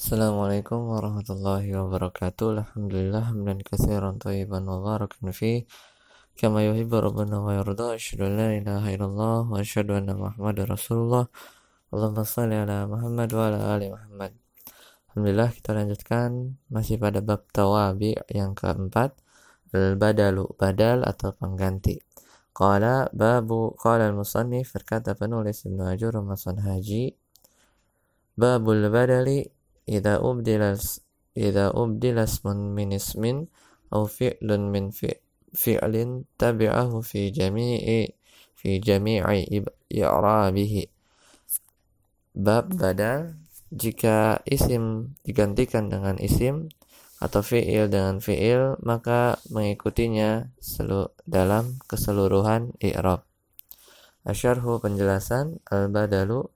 Assalamualaikum warahmatullahi wabarakatuh. Alhamdulillah hamdan katsiran thayyiban mubarakan fi kama yuhibbu rabbuna wa yarda. Asyhadu an la ilaha illallah wa asyhadu anna Muhammadar Rasulullah. Allahumma shalli ala Muhammad wa ala ali Muhammad. Alhamdulillah kita lanjutkan masih pada bab tawabi yang keempat al-badalu badal atau pengganti. Qala babu qala al-musannif berkata penulis Ibnu Ajur Haji babul badali idza ubdila idza ubdila ismun min ismin aw fi'lun min fi'lin tabi'ahu fi jami'i fi jami'i i'rabihi bab badal jika isim digantikan dengan isim atau fi'il dengan fi'il maka mengikutinya dalam keseluruhan i'rab. Asyarhu penjelasan al-badalu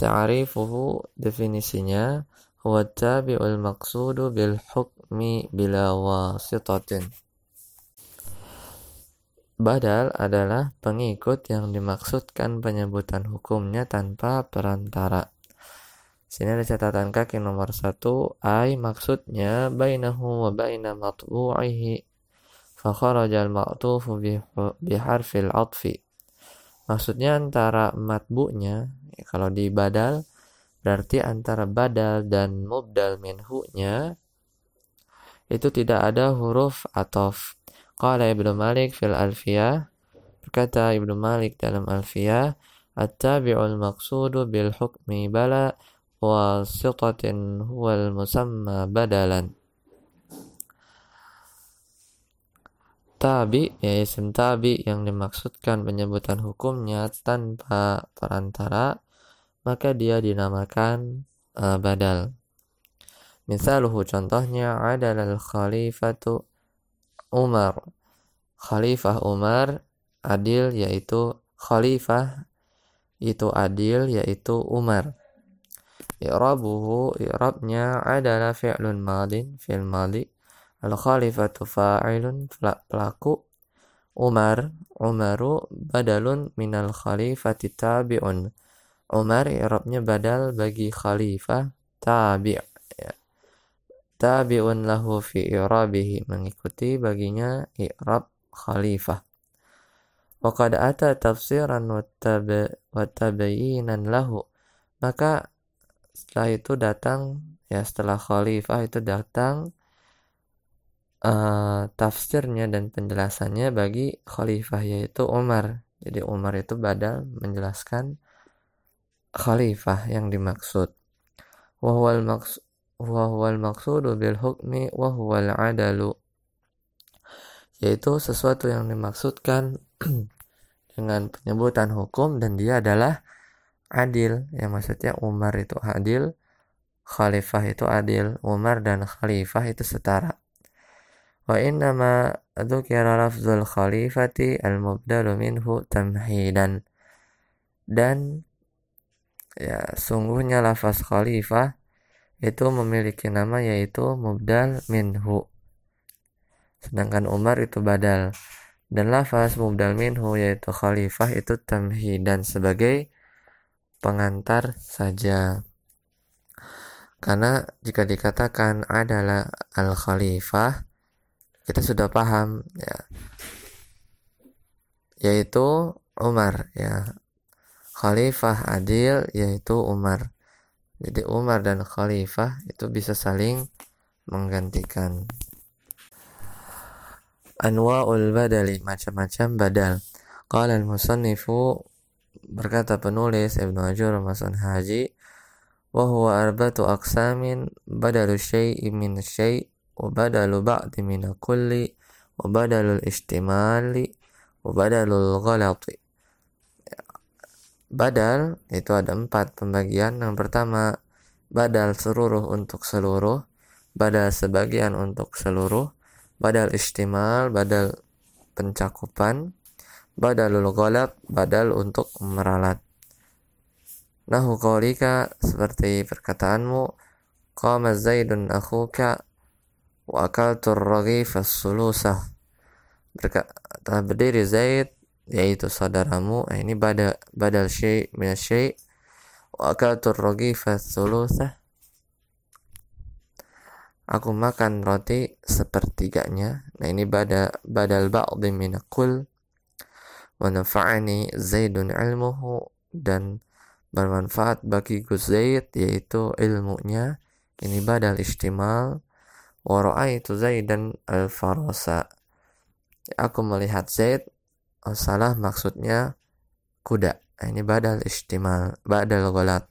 ta'rifuhu definisinya huwa tabi'ul maqsudu bil hukmi bila wasitatin. Badal adalah pengikut yang dimaksudkan penyebutan hukumnya tanpa perantara. Sini ada catatan kaki nomor satu. Ai maksudnya bainahu wa baina matbu'ihi. Fakharajal ma'tufu biharfil atfi. Maksudnya antara matbu'nya, ya, kalau di badal, berarti antara badal dan mubdal minhu-nya, itu tidak ada huruf atof. Qala Ibnu Malik fil alfiyah, berkata Ibnu Malik dalam alfiyah, At-tabi'ul maqsudu bil hukmi bala wasitatin huwal musamma badalan tabi ya isim tabi yang dimaksudkan penyebutan hukumnya tanpa perantara maka dia dinamakan uh, badal. Misaluhu contohnya adalah khalifatu Umar. Khalifah Umar adil yaitu khalifah itu adil yaitu Umar. I'rabuhu i'rabnya adalah fi'lun madin fi'l madi al khalifatu fa'ilun pelaku. Umar Umaru badalun minal khalifati tabi'un. Umar i'rabnya badal bagi khalifah tabi' ya. tabi'un lahu fi i'rabihi mengikuti baginya i'rab khalifah. Waqad ata tafsiran wa tabayyinan lahu. Maka setelah itu datang ya setelah khalifah itu datang uh, tafsirnya dan penjelasannya bagi khalifah yaitu Umar. Jadi Umar itu badal menjelaskan khalifah yang dimaksud. Wahwal maksud wahwal maksudu bil hukmi wahwal adalu yaitu sesuatu yang dimaksudkan dengan penyebutan hukum dan dia adalah adil ya maksudnya Umar itu adil khalifah itu adil Umar dan khalifah itu setara wa innama dzukira lafzul khalifati al mubdalu minhu tamhidan. Dan ya sungguhnya lafaz khalifah itu memiliki nama yaitu mubdal minhu. Sedangkan Umar itu badal. Dan lafaz mubdal minhu yaitu khalifah itu tamhidan sebagai pengantar saja. Karena jika dikatakan adalah al-khalifah, kita sudah paham ya. Yaitu Umar ya. Khalifah adil yaitu Umar. Jadi Umar dan khalifah itu bisa saling menggantikan. Anwa'ul badali macam-macam badal. Qala al-musannifu berkata penulis Ibnu Ajur Masan Haji wa huwa arbatu aqsamin badalu syai'i min syai' wa badalu ba'di min kulli wa badalu istimali wa badal itu ada empat pembagian. Yang pertama badal seluruh untuk seluruh badal sebagian untuk seluruh badal istimal badal pencakupan badalul ghalab badal untuk meralat. Nahu qawlika seperti perkataanmu qama zaidun akhuka wa akaltu raghif as-sulusah telah berdiri Zaid yaitu saudaramu nah, ini badal badal syai' min syai' wa akaltu rogifa thuluthah aku makan roti sepertiganya. Nah ini bada, badal ba'di min kul wa nafa'ani zaidun ilmuhu. Dan bermanfaat bagi Zaid yaitu ilmunya. Ini badal istimal wa ra'aitu zaidan al-farasa. Aku melihat Zaid oh, salah maksudnya kuda. Nah, ini badal istimal badal ghalat.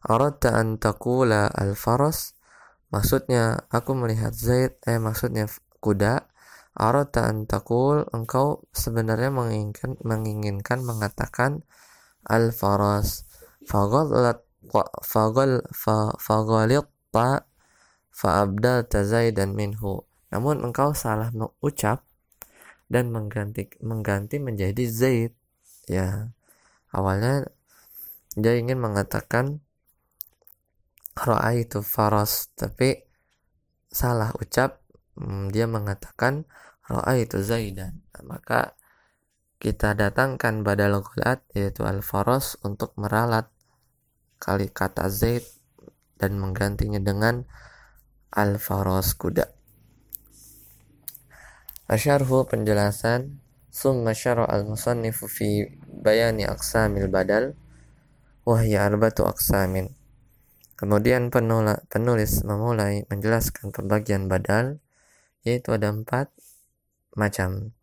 Aradta an taqula al-faras maksudnya aku melihat Zaid eh maksudnya kuda. Aradta an taqul engkau sebenarnya menginginkan menginginkan mengatakan al-faras. Faghalat fagal fa abdalta Zaidan minhu. Namun engkau salah mengucap dan mengganti mengganti menjadi Zaid. Ya. Awalnya dia ingin mengatakan itu faras tapi salah ucap hmm, dia mengatakan itu zaidan. Maka kita datangkan badal gulat yaitu al faras untuk meralat kali kata zaid dan menggantinya dengan al faras kuda Asyarhu penjelasan Summa syara al-musannifu fi bayani aqsamil badal Wahya arbatu aqsamin Kemudian penulis memulai menjelaskan pembagian badal, yaitu ada empat macam.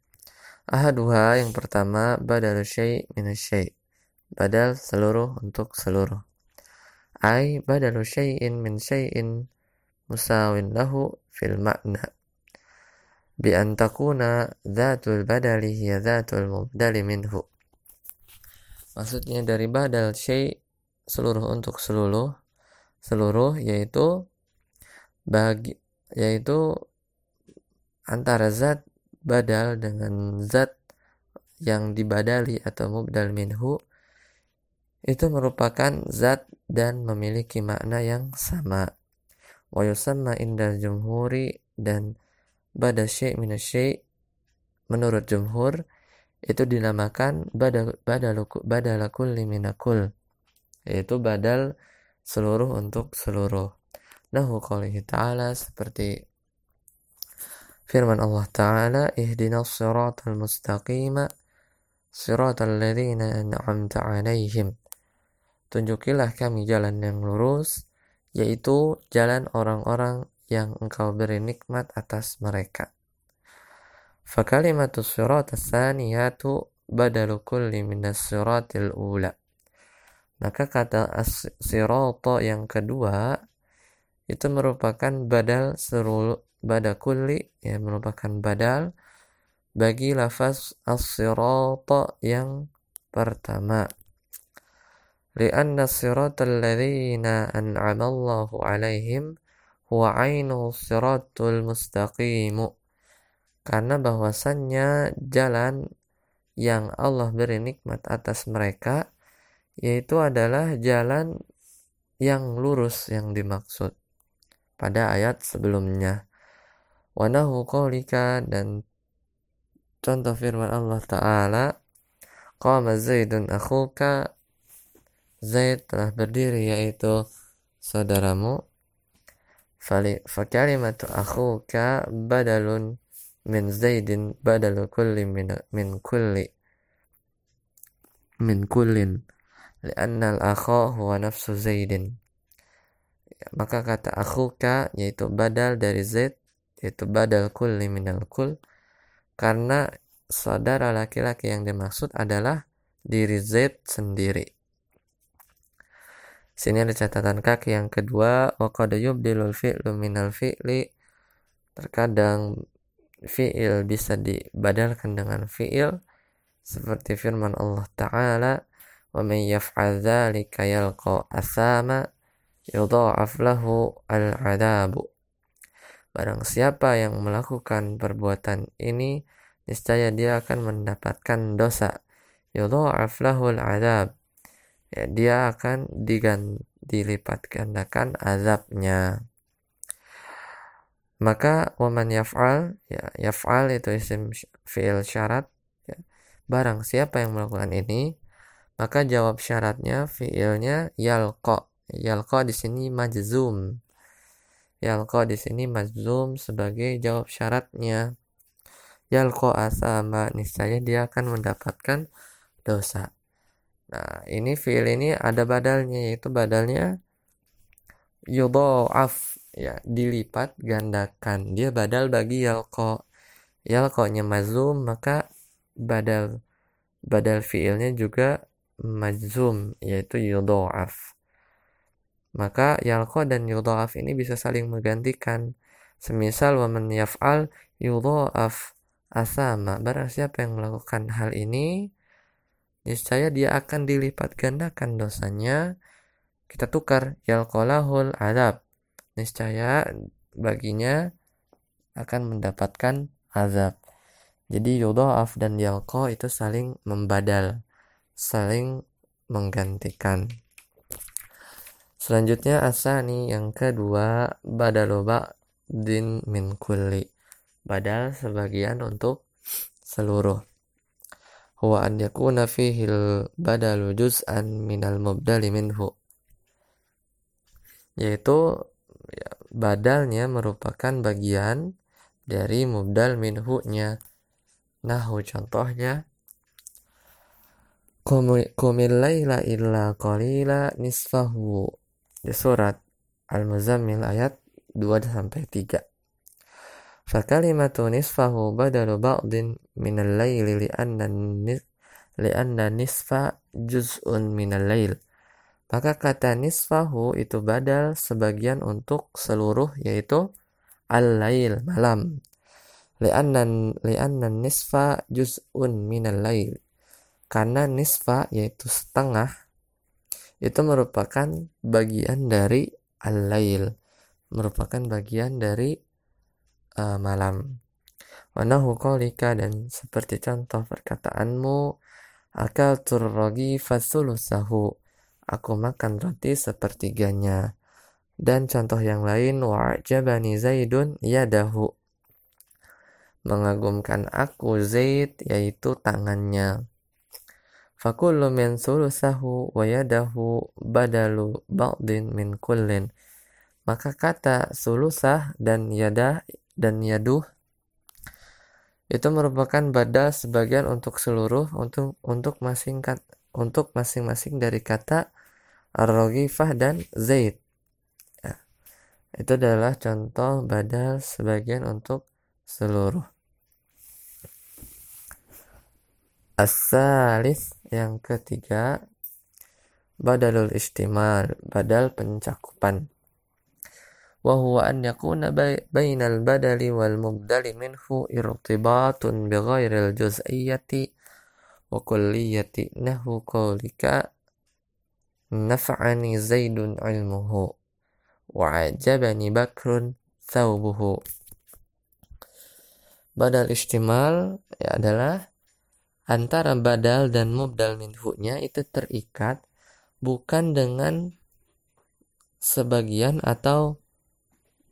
Ahaduha yang pertama badal syai' min syai' badal seluruh untuk seluruh. Ai badal syai'in min syai'in musawin lahu fil makna. Bi an takuna dhatul badali hiya dhatul mubdali minhu. Maksudnya dari badal syai' seluruh untuk seluruh seluruh yaitu bagi yaitu antara zat badal dengan zat yang dibadali atau mubdal minhu itu merupakan zat dan memiliki makna yang sama. Wa yusamma indal jumhuri dan bada syai' min syai' menurut jumhur itu dinamakan badal badal badal kulli minakul yaitu badal seluruh untuk seluruh. Nahu qalihi ta'ala seperti firman Allah Ta'ala ihdinas siratal mustaqima siratal ladzina an'amta 'alaihim tunjukilah kami jalan yang lurus yaitu jalan orang-orang yang engkau beri nikmat atas mereka Fakalimatu sirat as-saniyatu badalu kulli minas siratil ula maka kata sirata yang kedua itu merupakan badal seluruh badakuli ya merupakan badal bagi lafaz as-sirata yang pertama. Lianna siratal ladzina an'ama Allahu 'alaihim huwa 'ainu siratul mustaqimu. Karena bahwasannya jalan yang Allah beri nikmat atas mereka yaitu adalah jalan yang lurus yang dimaksud pada ayat sebelumnya. Wanahu qawlika dan contoh firman Allah Ta'ala Qama Zaidun akhuka Zaid telah berdiri yaitu saudaramu Fakalimatu akhuka badalun min Zaidin badalu kulli min, min kulli min kullin li'annal akha huwa nafsu Zaidin. Maka kata akhuka yaitu badal dari Zaid yaitu badal kulli minal kul karena saudara laki-laki yang dimaksud adalah diri Zaid sendiri. Sini ada catatan kaki yang kedua wa qad yubdilul fi'lu li fi'li terkadang fi'il bisa dibadalkan dengan fi'il seperti firman Allah taala wa may yaf'al dzalika yalqa asama yudha'af lahu al-'adabu Barang siapa yang melakukan perbuatan ini, niscaya dia akan mendapatkan dosa. Yudha'af al adab. Ya, dia akan digan, dilipat gandakan azabnya. Maka waman yaf'al, ya, yaf'al itu isim fi'il syarat. Ya. Barang siapa yang melakukan ini, maka jawab syaratnya fiilnya yalqa. Yalqa di sini majzum. Yalqa di sini majzum sebagai jawab syaratnya. Yalqa asama niscaya dia akan mendapatkan dosa. Nah, ini fiil ini ada badalnya yaitu badalnya yudha'af ya dilipat gandakan. Dia badal bagi yalqa. Yalqa-nya mazum maka badal badal fiilnya juga majzum yaitu yudha'af. Maka yalqa dan yudha'af ini bisa saling menggantikan. Semisal wa man yaf'al yudha'af asama. Barang siapa yang melakukan hal ini, niscaya dia akan dilipat gandakan dosanya. Kita tukar yalqalahul adab. Niscaya baginya akan mendapatkan azab. Jadi yudha'af dan yalqa itu saling membadal saling menggantikan. Selanjutnya asani yang kedua badaloba din min kulli. Badal sebagian untuk seluruh. Huwa an yakuna fihi badalu juz'an minal mubdali minhu. Yaitu ya, badalnya merupakan bagian dari mubdal minhu-nya. Nahu contohnya Qumil laila illa qalila nisfahu di surat Al-Muzammil ayat 2 sampai 3. Fakalimatu nisfahu badalu ba'din minal laili li'anna li'anna nisfa juz'un minal lail. Maka kata nisfahu itu badal sebagian untuk seluruh yaitu al-lail malam. Li'anna li'anna nisfa juz'un minal lail karena nisfa yaitu setengah itu merupakan bagian dari al-lail merupakan bagian dari uh, malam. Wanahu qalika dan seperti contoh perkataanmu akal turrogi fasulusahu. Aku makan roti sepertiganya. Dan contoh yang lain wa'jabani zaidun yadahu. Mengagumkan aku Zaid yaitu tangannya. Fakullu min sulusahu wa yadahu badalu ba'din min kullin. Maka kata sulusah dan yadah dan yaduh itu merupakan badal sebagian untuk seluruh untuk untuk masing untuk masing-masing dari kata ar dan Zaid. Ya. Itu adalah contoh badal sebagian untuk seluruh. Asalis yang ketiga badalul istimal, badal pencakupan. Badali wal mubdali minhu irtibatun bi ghairil juz'iyyati wa kulliyati nahu qawlika naf'ani zaidun ilmuhu wa ajabani bakrun thawbuhu. Badal istimal ya adalah antara badal dan mubdal minhu-nya itu terikat bukan dengan sebagian atau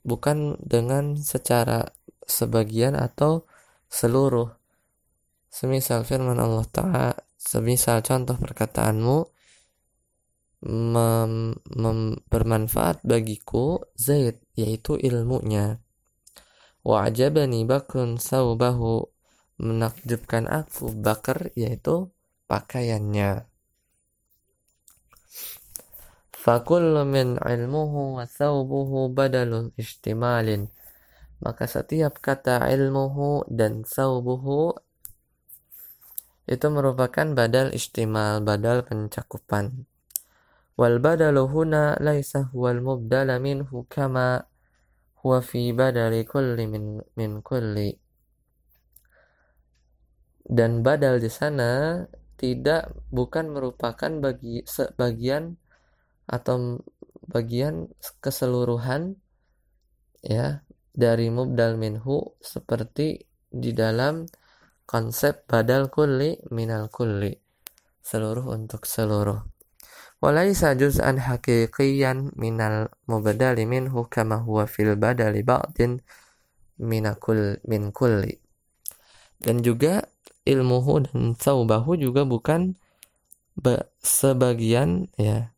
bukan dengan secara sebagian atau seluruh. Semisal firman Allah Ta'ala, semisal contoh perkataanmu, mem, mem, bermanfaat bagiku Zaid, yaitu ilmunya. Wa'ajabani bakrun sawbahu menakjubkan aku bakar yaitu pakaiannya fakullu min ilmuhu wa thawbuhu badalun istimalin maka setiap kata ilmuhu dan thawbuhu itu merupakan badal istimal badal pencakupan. Wal badalu huna laisa huwal mubdala minhu kama huwa fi badali kulli min, min kulli. Dan badal di sana tidak bukan merupakan bagi sebagian atau bagian keseluruhan ya dari mubdal minhu seperti di dalam konsep badal kulli minal kulli seluruh untuk seluruh. Walaisa juz'an haqiqiyan minal mubdali minhu kama huwa fil badali ba'din minakul min kulli. Dan juga ilmuhu dan saubahu juga bukan sebagian ya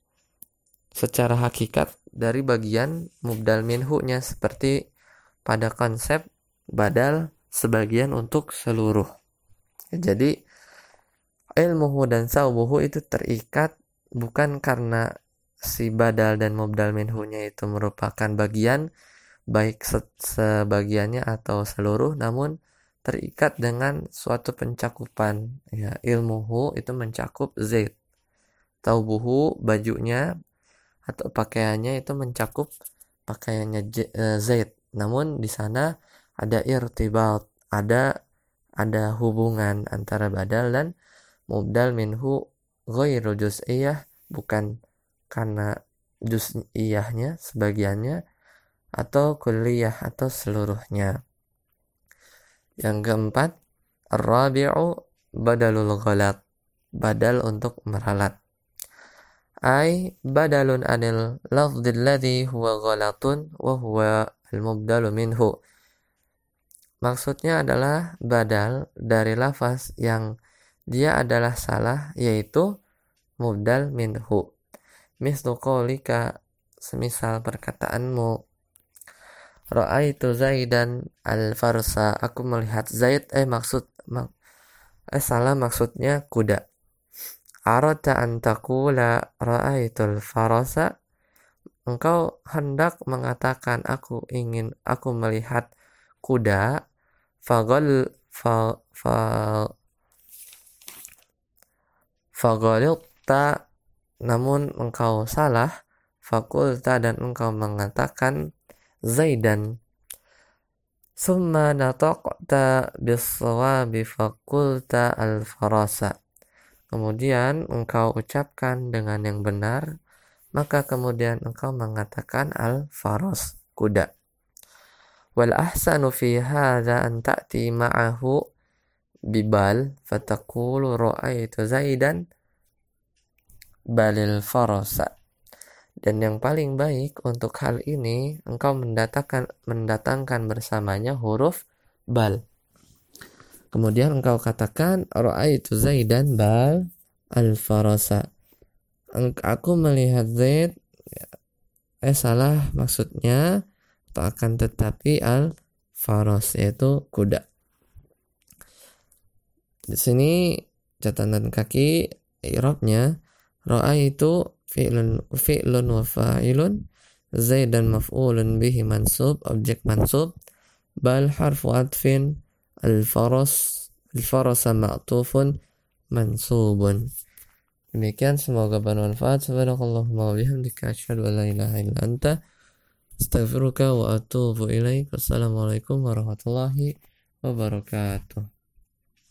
secara hakikat dari bagian mubdal minhu-nya seperti pada konsep badal sebagian untuk seluruh. Jadi ilmuhu dan saubuhu itu terikat bukan karena si badal dan mubdal minhu-nya itu merupakan bagian baik se sebagiannya atau seluruh namun terikat dengan suatu pencakupan ya ilmuhu itu mencakup zaid taubuhu bajunya atau pakaiannya itu mencakup pakaiannya e, zaid namun di sana ada irtibat ada ada hubungan antara badal dan mubdal minhu ghairu juz'iyah bukan karena juz'iyahnya sebagiannya atau kuliah atau seluruhnya yang keempat, Rabi'u badalul ghalat. Badal untuk meralat. Ai badalun anil lafdil ladhi huwa ghalatun wa huwa al-mubdalu minhu. Maksudnya adalah badal dari lafaz yang dia adalah salah yaitu mubdal minhu. Mislu qawlika semisal perkataanmu Ra'aitu Zaidan al-Farsa. Aku melihat Zaid eh maksud mak, eh salah maksudnya kuda. Arata an taqula ra'aitul farasa. Engkau hendak mengatakan aku ingin aku melihat kuda. Fagal fa fa fagalta namun engkau salah fakulta dan engkau mengatakan Zaidan Summa nataqta bis-sawabi faqulta al-farasa Kemudian engkau ucapkan dengan yang benar maka kemudian engkau mengatakan al-faras kuda wal ahsanu fi hadha an ta'ti ma'ahu bibal fataqulu ra'aitu zaidan balil farasa dan yang paling baik untuk hal ini, engkau mendatangkan, mendatangkan bersamanya huruf bal. Kemudian engkau katakan, Ra'aitu Zaidan bal al-farasa. Aku melihat Zaid, eh salah maksudnya, atau akan tetapi al-faros, yaitu kuda. Di sini catatan kaki, irobnya, Ra'aitu fi'lun fi'lun wa fa'ilun zaidan maf'ulun bihi mansub objek mansub bal harfu atfin al faras al farasa ma'tufun mansubun demikian semoga bermanfaat. Subhanakallahumma wa bihamdika asyhadu an la ilaha illa anta astaghfiruka wa atubu ilaik. Wassalamualaikum warahmatullahi wabarakatuh